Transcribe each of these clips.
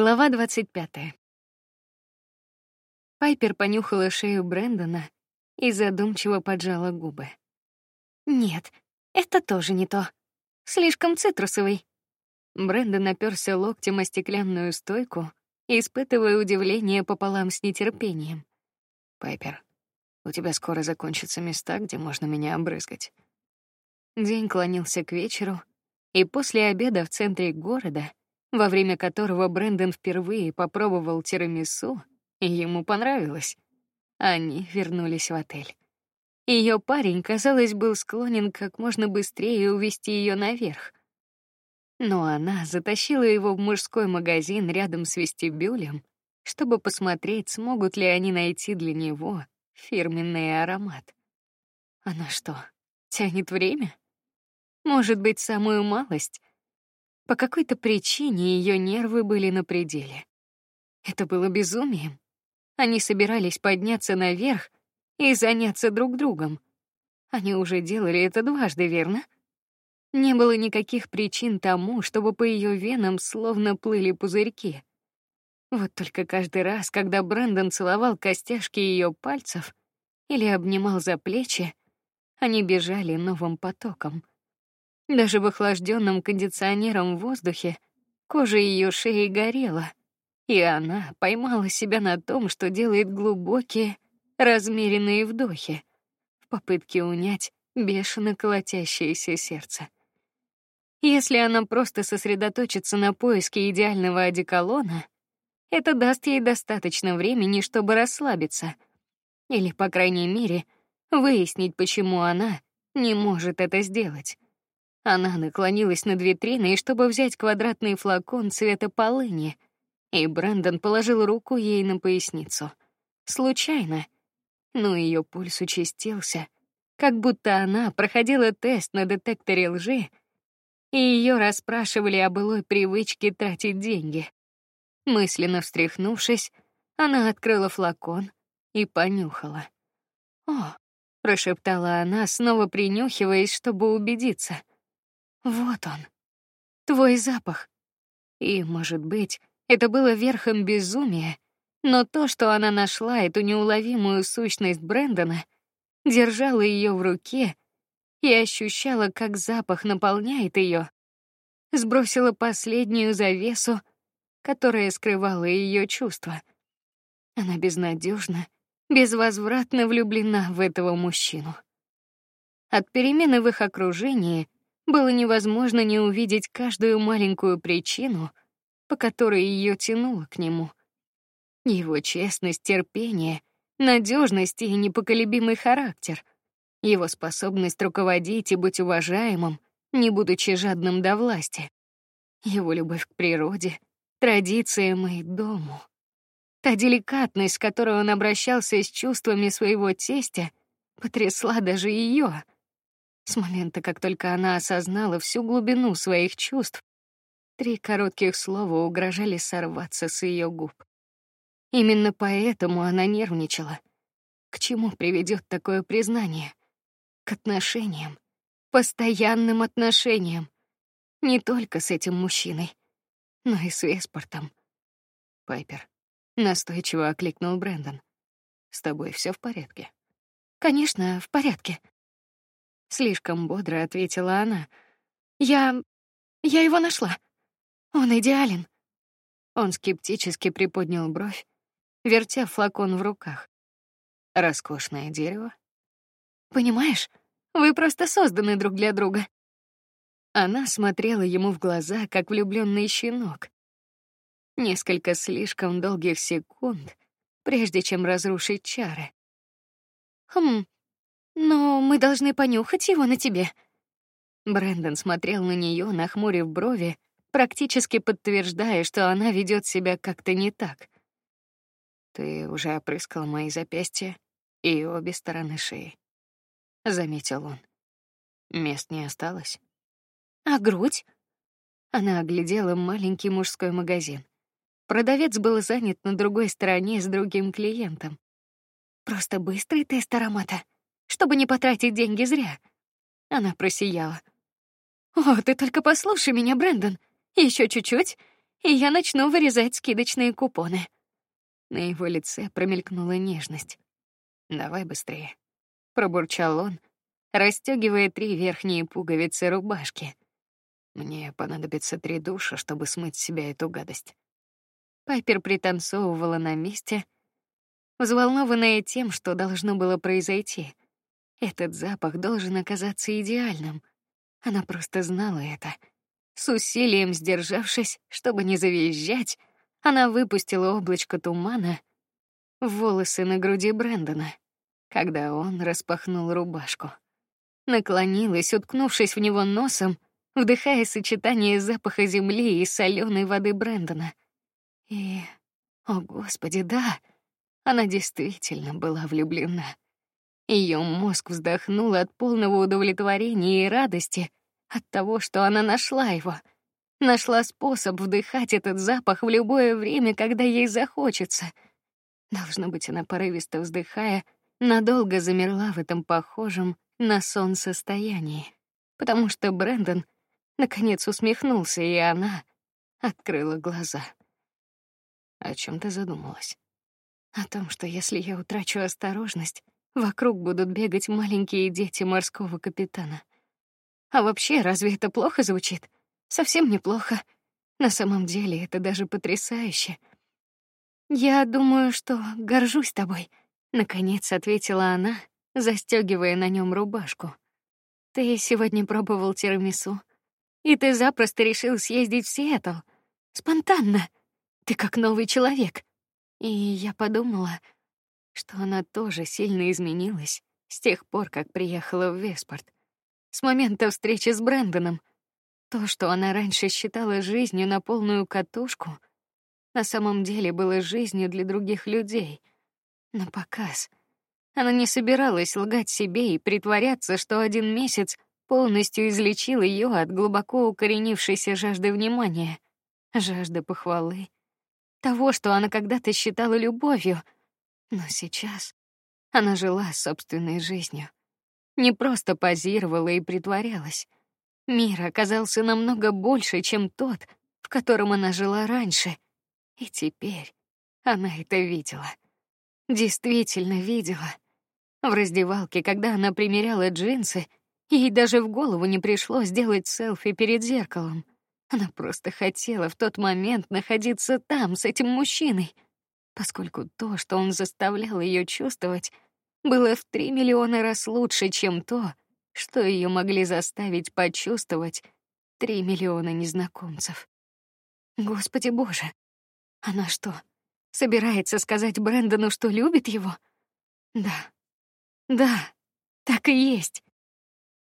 Глава двадцать пятая. Пайпер понюхала шею Брэндона и задумчиво поджала губы. Нет, это тоже не то. Слишком цитрусовый. Брэндон оперся локтем о стеклянную стойку, испытывая удивление пополам с нетерпением. Пайпер, у тебя скоро закончатся места, где можно меня обрызгать. День клонился к вечеру, и после обеда в центре города во время которого Брэндон впервые попробовал тирамису, и ему понравилось. Они вернулись в отель. Ее парень, казалось, был склонен как можно быстрее увести ее наверх. Но она затащила его в мужской магазин рядом с вестибюлем, чтобы посмотреть, смогут ли они найти для него фирменный аромат. Она что, тянет время? Может быть, самую малость, по какой-то причине ее нервы были на пределе. Это было безумием. Они собирались подняться наверх и заняться друг другом. Они уже делали это дважды, верно? Не было никаких причин тому, чтобы по ее венам словно плыли пузырьки. Вот только каждый раз, когда Брэндон целовал костяшки ее пальцев или обнимал за плечи, они бежали новым потоком. Даже в охлажденном кондиционером воздухе кожа ее шеи горела, и она поймала себя на том, что делает глубокие, размеренные вдохи в попытке унять бешено колотящееся сердце. Если она просто сосредоточится на поиске идеального одеколона, это даст ей достаточно времени, чтобы расслабиться, или, по крайней мере, выяснить, почему она не может это сделать. Она наклонилась над витриной, чтобы взять квадратный флакон цвета полыни, и Брэндон положил руку ей на поясницу. Случайно, но ее пульс участился, как будто она проходила тест на детекторе лжи, и ее расспрашивали о былой привычке тратить деньги. Мысленно встряхнувшись, она открыла флакон и понюхала. "О", прошептала она, снова принюхиваясь, чтобы убедиться. Вот он, твой запах. И, может быть, это было верхом безумия, но то, что она нашла эту неуловимую сущность Брэндона, держала ее в руке и ощущала, как запах наполняет ее, сбросила последнюю завесу, которая скрывала ее чувства. Она безнадежно, безвозвратно влюблена в этого мужчину. От перемены в их окружении было невозможно не увидеть каждую маленькую причину, по которой ее тянуло к нему. Его честность, терпение, надежность и непоколебимый характер, его способность руководить и быть уважаемым, не будучи жадным до власти, его любовь к природе, традициям и дому. Та деликатность, с которой он обращался с чувствами своего тестя, потрясла даже ее. С момента, как только она осознала всю глубину своих чувств, три коротких слова угрожали сорваться с ее губ. Именно поэтому она нервничала. К чему приведет такое признание? К отношениям, постоянным отношениям, не только с этим мужчиной, но и с Веспортом. Пайпер настойчиво окликнул Брэндон. С тобой все в порядке? Конечно, в порядке. Слишком бодро ответила она. Я... я его нашла. Он идеален. Он скептически приподнял бровь, вертя флакон в руках. Роскошное дерево. Понимаешь, вы просто созданы друг для друга. Она смотрела ему в глаза, как влюбленный щенок. Несколько слишком долгих секунд, прежде чем разрушить чары. Хм, но мы должны понюхать его на тебе. Брэндон смотрел на нее, нахмурив брови, практически подтверждая, что она ведет себя как-то не так. Ты уже опрыскал мои запястья и обе стороны шеи, заметил он. Мест не осталось. А грудь? Она оглядела маленький мужской магазин. Продавец был занят на другой стороне с другим клиентом. Просто быстрый тест аромата чтобы не потратить деньги зря. Она просияла. О, ты только послушай меня, Брэндон. Еще чуть-чуть, и я начну вырезать скидочные купоны. На его лице промелькнула нежность. Давай быстрее, пробурчал он, расстегивая три верхние пуговицы рубашки. Мне понадобится три душа, чтобы смыть с себя эту гадость. Пайпер пританцовывала на месте, взволнованная тем, что должно было произойти. Этот запах должен оказаться идеальным. Она просто знала это. С усилием сдержавшись, чтобы не завизжать, она выпустила облачко тумана в волосы на груди Брэндона, когда он распахнул рубашку. Наклонилась, уткнувшись в него носом, вдыхая сочетание запаха земли и соленой воды Брэндона. И, о господи, да, она действительно была влюблена. Ее мозг вздохнул от полного удовлетворения и радости от того, что она нашла его. Нашла способ вдыхать этот запах в любое время, когда ей захочется. Должно быть, она порывисто вздыхая, надолго замерла в этом похожем на сон состоянии, потому что Брэндон наконец усмехнулся, и она открыла глаза. О чем ты задумалась? О том, что если я утрачу осторожность, вокруг будут бегать маленькие дети морского капитана. А вообще, разве это плохо звучит? Совсем неплохо. На самом деле, это даже потрясающе. Я думаю, что горжусь тобой, наконец ответила она, застегивая на нем рубашку. Ты сегодня пробовал тирамису, и ты запросто решил съездить в Сиэтл. Спонтанно. Ты как новый человек. И я подумала, что она тоже сильно изменилась с тех пор, как приехала в Веспорт. С момента встречи с Брэндоном. То, что она раньше считала жизнью на полную катушку, на самом деле было жизнью для других людей. На показ. Она не собиралась лгать себе и притворяться, что один месяц полностью излечил ее от глубоко укоренившейся жажды внимания, жажды похвалы, того, что она когда-то считала любовью, но сейчас она жила собственной жизнью, не просто позировала и притворялась. Мир оказался намного больше, чем тот, в котором она жила раньше, и теперь она это видела, действительно видела. В раздевалке, когда она примеряла джинсы, ей даже в голову не пришло сделать селфи перед зеркалом. Она просто хотела в тот момент находиться там с этим мужчиной, поскольку то, что он заставлял ее чувствовать, было в три миллиона раз лучше, чем то, что ее могли заставить почувствовать три миллиона незнакомцев. Господи Боже, она что, собирается сказать Брэндону, что любит его? Да, да, так и есть.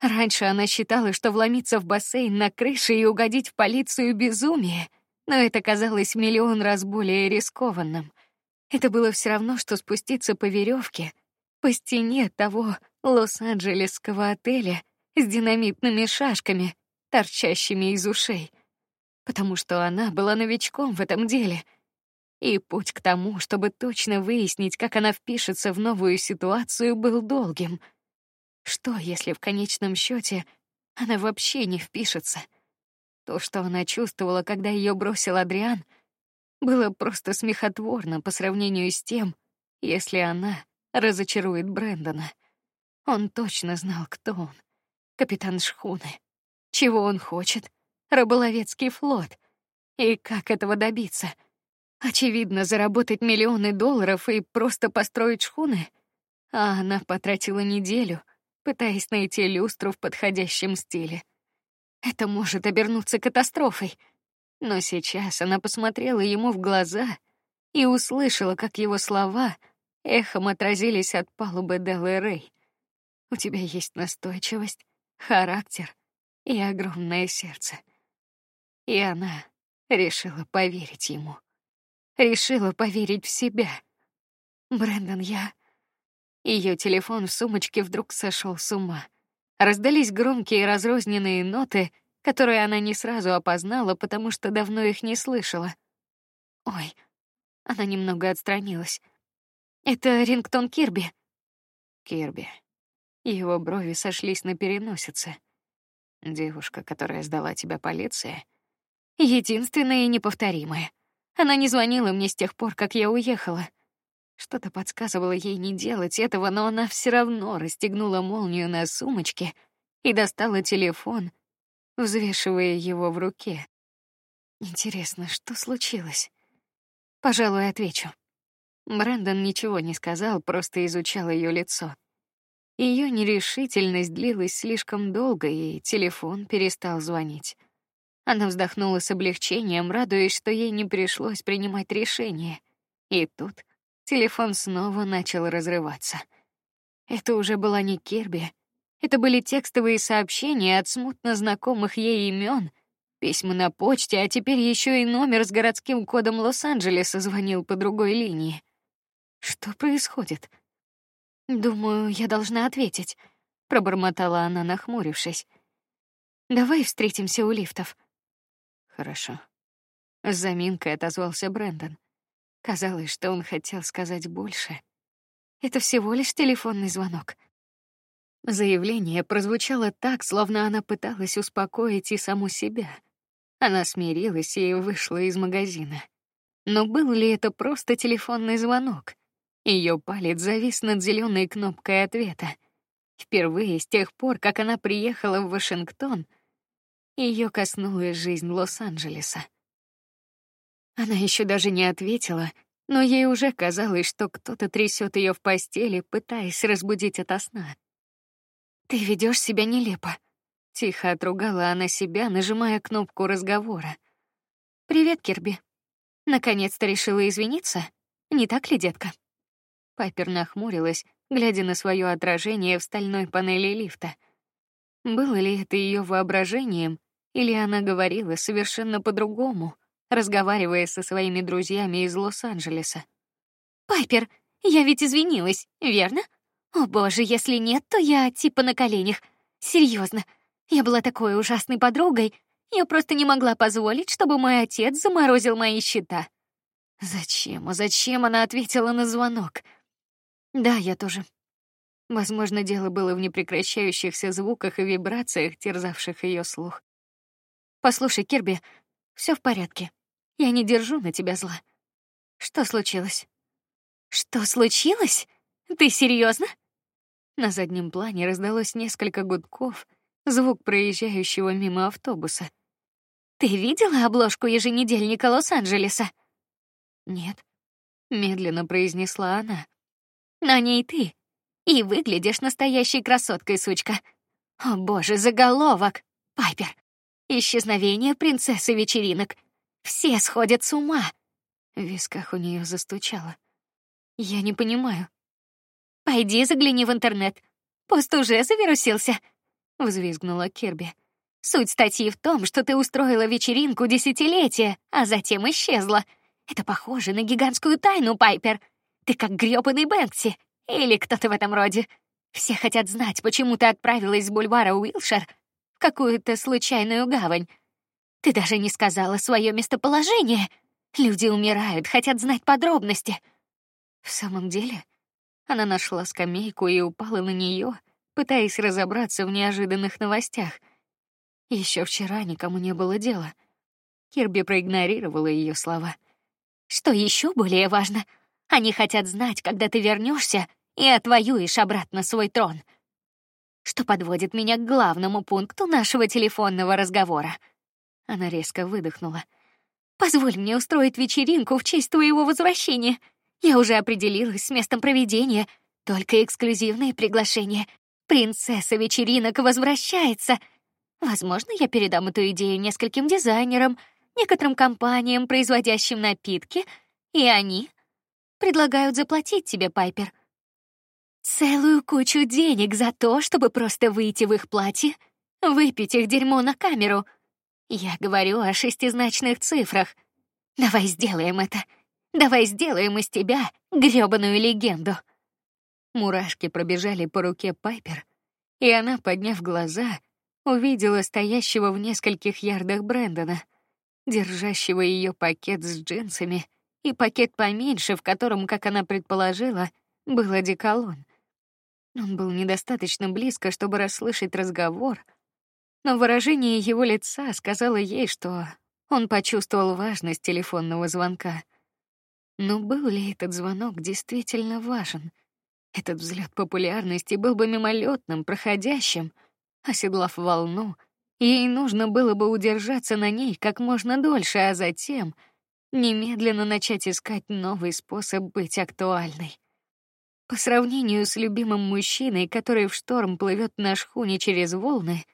Раньше она считала, что вломиться в бассейн на крыше и угодить в полицию безумие, но это казалось миллион раз более рискованным. Это было все равно, что спуститься по веревке по стене того лос-анджелесского отеля с динамитными шашками, торчащими из ушей, потому что она была новичком в этом деле. И путь к тому, чтобы точно выяснить, как она впишется в новую ситуацию, был долгим — что, если в конечном счете она вообще не впишется? То, что она чувствовала, когда ее бросил Адриан, было просто смехотворно по сравнению с тем, если она разочарует Брэндона. Он точно знал, кто он. Капитан шхуны. Чего он хочет? Рыболовецкий флот. И как этого добиться? Очевидно, заработать миллионы долларов и просто построить шхуны. А она потратила неделю, пытаясь найти люстру в подходящем стиле. Это может обернуться катастрофой. Но сейчас она посмотрела ему в глаза и услышала, как его слова эхом отразились от палубы Рэй. У тебя есть настойчивость, характер и огромное сердце. И она решила поверить ему. Решила поверить в себя. Брэндон, я ее телефон в сумочке вдруг сошел с ума. Раздались громкие разрозненные ноты, которые она не сразу опознала, потому что давно их не слышала. Ой, она немного отстранилась. Это рингтон Кирби. Кирби. Его брови сошлись на переносице. Девушка, которая сдала тебя полиции. единственное и неповторимое. Она не звонила мне с тех пор, как я уехала. Что-то подсказывало ей не делать этого, но она все равно расстегнула молнию на сумочке и достала телефон, взвешивая его в руке. Интересно, что случилось? Пожалуй, отвечу. Брэндон ничего не сказал, просто изучал ее лицо. Ее нерешительность длилась слишком долго, и телефон перестал звонить. Она вздохнула с облегчением, радуясь, что ей не пришлось принимать решение. И тут телефон снова начал разрываться. Это уже была не Кирби, это были текстовые сообщения от смутно знакомых ей имен, письма на почте, а теперь еще и номер с городским кодом Лос-Анджелеса звонил по другой линии. Что происходит? Думаю, я должна ответить, пробормотала она, нахмурившись. Давай встретимся у лифтов. Хорошо. С заминкой отозвался Брэндон. Казалось, что он хотел сказать больше. Это всего лишь телефонный звонок. Заявление прозвучало так, словно она пыталась успокоить и саму себя. Она смирилась и вышла из магазина. Но был ли это просто телефонный звонок? Ее палец завис над зеленой кнопкой ответа. Впервые с тех пор, как она приехала в Вашингтон, ее коснулась жизнь Лос-Анджелеса. Она еще даже не ответила, но ей уже казалось, что кто-то трясет ее в постели, пытаясь разбудить ото сна. Ты ведешь себя нелепо. Тихо отругала она себя, нажимая кнопку разговора. Привет, Кирби. Наконец-то решила извиниться, не так ли, детка? Пайпер нахмурилась, глядя на свое отражение в стальной панели лифта. Было ли это ее воображением, или она говорила совершенно по-другому, разговаривая со своими друзьями из Лос-Анджелеса? Пайпер, я ведь извинилась, верно? О боже, если нет, то я типа на коленях. Серьезно, я была такой ужасной подругой, я просто не могла позволить, чтобы мой отец заморозил мои счета. Зачем? А зачем она ответила на звонок? Да, я тоже. Возможно, дело было в непрекращающихся звуках и вибрациях, терзавших ее слух. Послушай, Кирби, все в порядке. Я не держу на тебя зла. Что случилось? Что случилось? Ты серьезно? На заднем плане раздалось несколько гудков, звук проезжающего мимо автобуса. Ты видела обложку еженедельника Лос-Анджелеса? Нет, медленно произнесла она. На ней ты. И выглядишь настоящей красоткой, сучка. О боже, заголовок. Пайпер. Исчезновение принцессы вечеринок. Все сходят с ума. В висках у нее застучало. Я не понимаю. Пойди загляни в интернет. Пост уже завирусился. Взвизгнула Кирби. Суть статьи в том, что ты устроила вечеринку десятилетия, а затем исчезла. Это похоже на гигантскую тайну, Пайпер. Ты как грёбаный Бэнкси. Или кто-то в этом роде. Все хотят знать, почему ты отправилась с бульвара Уилшер в какую-то случайную гавань. Ты даже не сказала свое местоположение. Люди умирают, хотят знать подробности. В самом деле, она нашла скамейку и упала на нее, пытаясь разобраться в неожиданных новостях. Еще вчера никому не было дела. Кирби проигнорировала ее слова. Что еще более важно? Они хотят знать, когда ты вернешься и отвоюешь обратно свой трон. Что подводит меня к главному пункту нашего телефонного разговора. Она резко выдохнула. Позволь мне устроить вечеринку в честь твоего возвращения. Я уже определилась с местом проведения, только эксклюзивные приглашения. Принцесса вечеринок возвращается. Возможно, я передам эту идею нескольким дизайнерам, некоторым компаниям, производящим напитки, и они предлагают заплатить тебе, Пайпер. Целую кучу денег за то, чтобы просто выйти в их платье, выпить их дерьмо на камеру. Я говорю о шестизначных цифрах. Давай сделаем это. Давай сделаем из тебя грёбаную легенду. Мурашки пробежали по руке Пайпер, и она, подняв глаза, увидела стоящего в нескольких ярдах Брэндона, держащего ее пакет с джинсами и пакет поменьше, в котором, как она предположила, был одеколон. Он был недостаточно близко, чтобы расслышать разговор, но выражение его лица сказало ей, что Он почувствовал важность телефонного звонка. Но был ли этот звонок действительно важен? Этот взлет популярности был бы мимолетным, проходящим. Оседлав волну, ей нужно было бы удержаться на ней как можно дольше, а затем немедленно начать искать новый способ быть актуальной. По сравнению с любимым мужчиной, который в шторм плывет на шхуне через волны,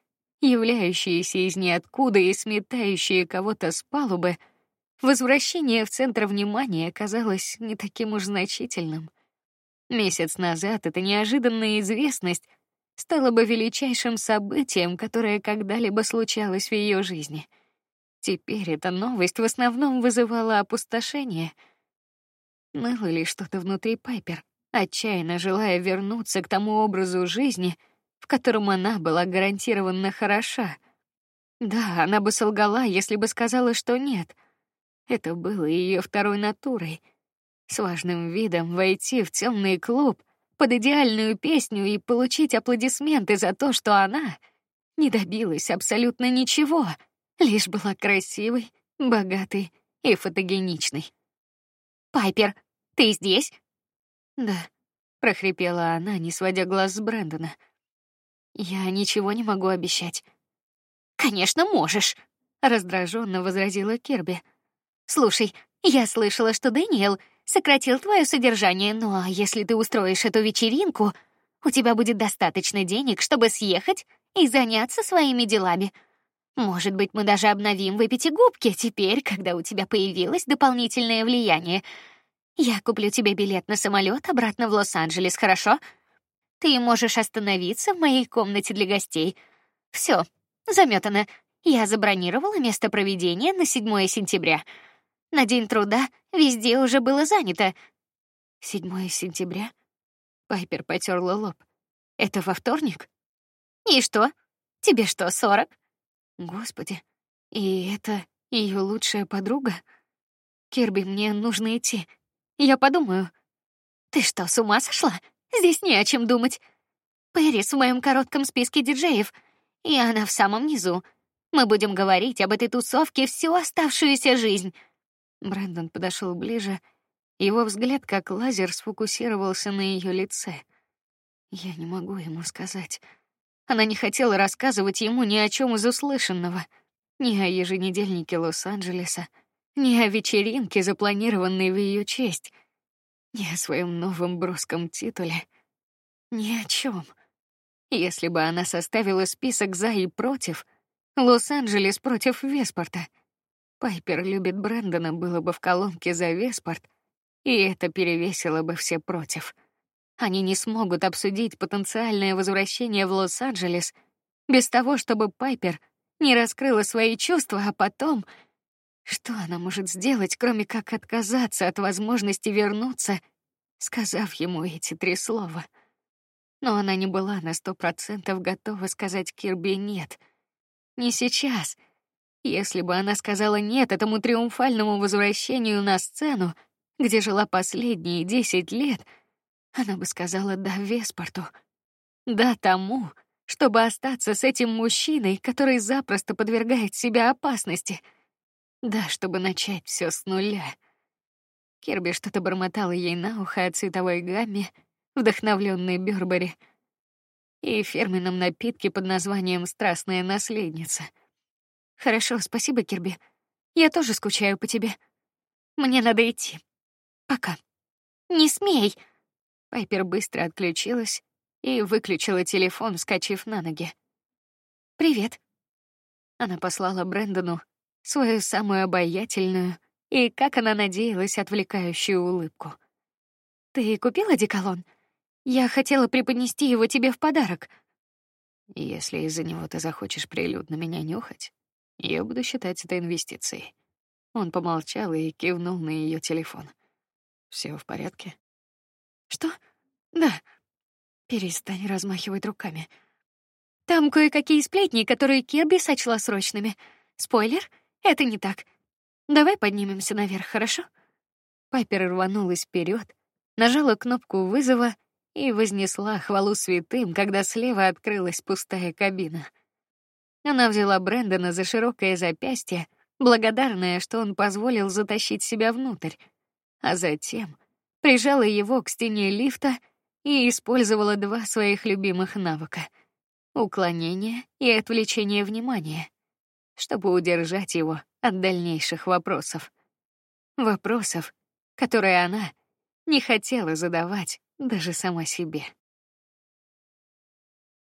являющиеся из ниоткуда и сметающие кого-то с палубы, возвращение в центр внимания казалось не таким уж значительным. Месяц назад эта неожиданная известность стала бы величайшим событием, которое когда-либо случалось в ее жизни. Теперь эта новость в основном вызывала опустошение. Ныло ли что-то внутри Пайпер, отчаянно желая вернуться к тому образу жизни, в котором она была гарантированно хороша. Да, она бы солгала, если бы сказала, что нет. Это было ее второй натурой. С важным видом войти в темный клуб под идеальную песню и получить аплодисменты за то, что она не добилась абсолютно ничего, лишь была красивой, богатой и фотогеничной. Пайпер, ты здесь? Да, прохрипела она, не сводя глаз с Брэндона. Я ничего не могу обещать. Конечно, можешь, раздраженно возразила Кирби. Слушай, я слышала, что Дэниел сократил твое содержание, но если ты устроишь эту вечеринку, у тебя будет достаточно денег, чтобы съехать и заняться своими делами. Может быть, мы даже обновим выпить губки теперь, когда у тебя появилось дополнительное влияние. Я куплю тебе билет на самолет обратно в Лос-Анджелес, хорошо? Ты можешь остановиться в моей комнате для гостей. Все, заметано. Я забронировала место проведения на 7 сентября. На день труда везде уже было занято. 7 сентября. Пайпер потёрла лоб. Это во вторник? И что? Тебе что, сорок? Господи. И это ее лучшая подруга? Кирби, мне нужно идти. Я подумаю. Ты что, с ума сошла? Здесь не о чем думать. Пэрис в моем коротком списке диджеев, и она в самом низу. Мы будем говорить об этой тусовке всю оставшуюся жизнь. Брэндон подошел ближе. Его взгляд, как лазер, сфокусировался на ее лице. Я не могу ему сказать. Она не хотела рассказывать ему ни о чем из услышанного, ни о еженедельнике Лос-Анджелеса, ни о вечеринке, запланированной в ее честь ни о своем новом броском титуле, ни о чем. Если бы она составила список за и против, Лос-Анджелес против Веспорта, Пайпер любит Брэндона было бы в колонке за Веспорт, и это перевесило бы все против. Они не смогут обсудить потенциальное возвращение в Лос-Анджелес без того, чтобы Пайпер не раскрыла свои чувства, а потом что она может сделать, кроме как отказаться от возможности вернуться, сказав ему эти три слова? Но она не была на сто процентов готова сказать Кирби нет. Не сейчас. Если бы она сказала нет этому триумфальному возвращению на сцену, где жила последние десять лет, она бы сказала да Веспорту, да тому, чтобы остаться с этим мужчиной, который запросто подвергает себя опасности — да, чтобы начать все с нуля. Кирби что-то бормотала ей на ухо о цветовой гамме, вдохновленной Бёрбери, и фирменном напитке под названием «Страстная наследница». Хорошо, спасибо, Кирби. Я тоже скучаю по тебе. Мне надо идти. Пока. Не смей. Пайпер быстро отключилась и выключила телефон, вскочив на ноги. Привет. Она послала Брэндону свою самую обаятельную и, как она надеялась, отвлекающую улыбку. Ты купила деколон? Я хотела преподнести его тебе в подарок. Если из-за него ты захочешь прилюдно меня нюхать, я буду считать это инвестицией. Он помолчал и кивнул на ее телефон. Все в порядке? Что? Да. Перестань размахивать руками. Там кое-какие сплетни, которые Кирби сочла срочными. Спойлер: это не так. Давай поднимемся наверх, хорошо? Пайпер рванулась вперед, нажала кнопку вызова и вознесла хвалу святым, когда слева открылась пустая кабина. Она взяла Брэндона за широкое запястье, благодарная, что он позволил затащить себя внутрь, а затем прижала его к стене лифта и использовала два своих любимых навыка: уклонение и отвлечение внимания, чтобы удержать его от дальнейших вопросов. Вопросов, которые она не хотела задавать даже сама себе.